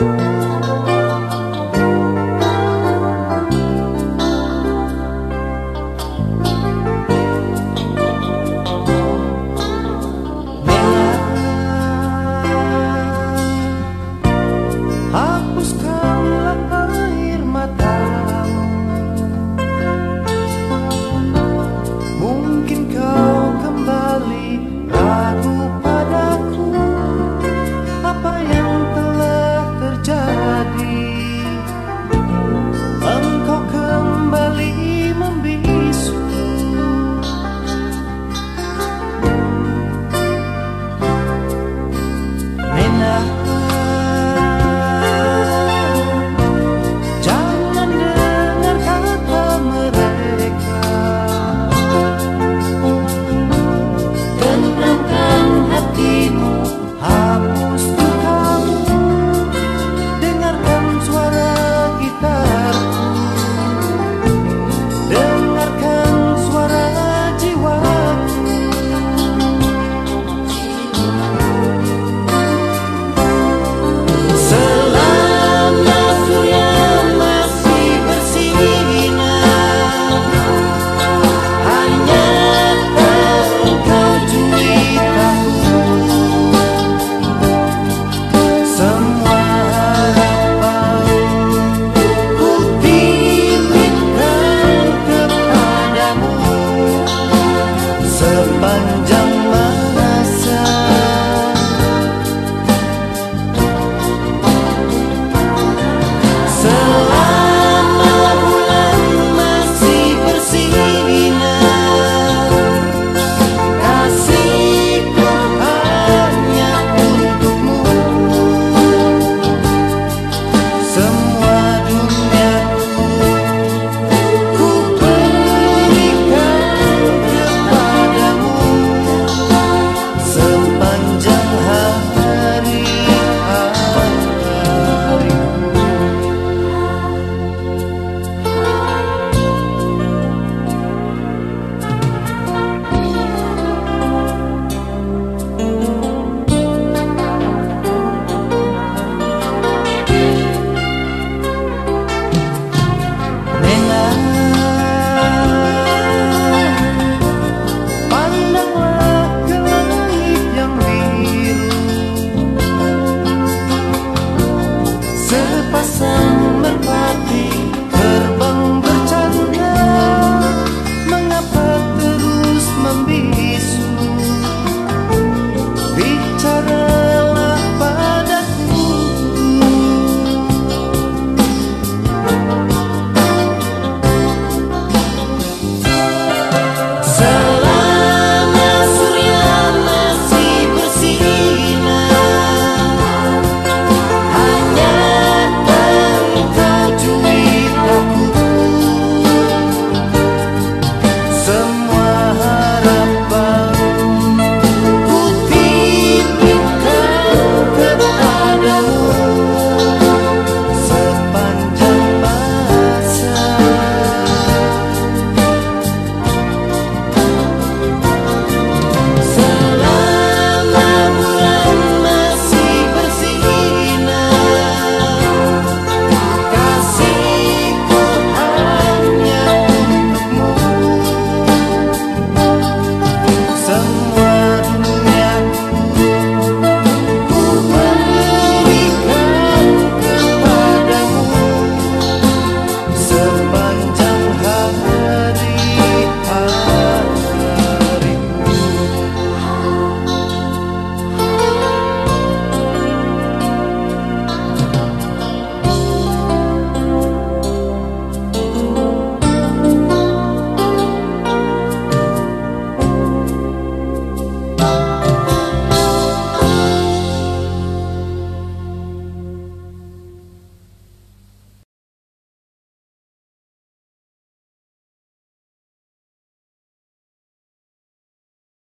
啊。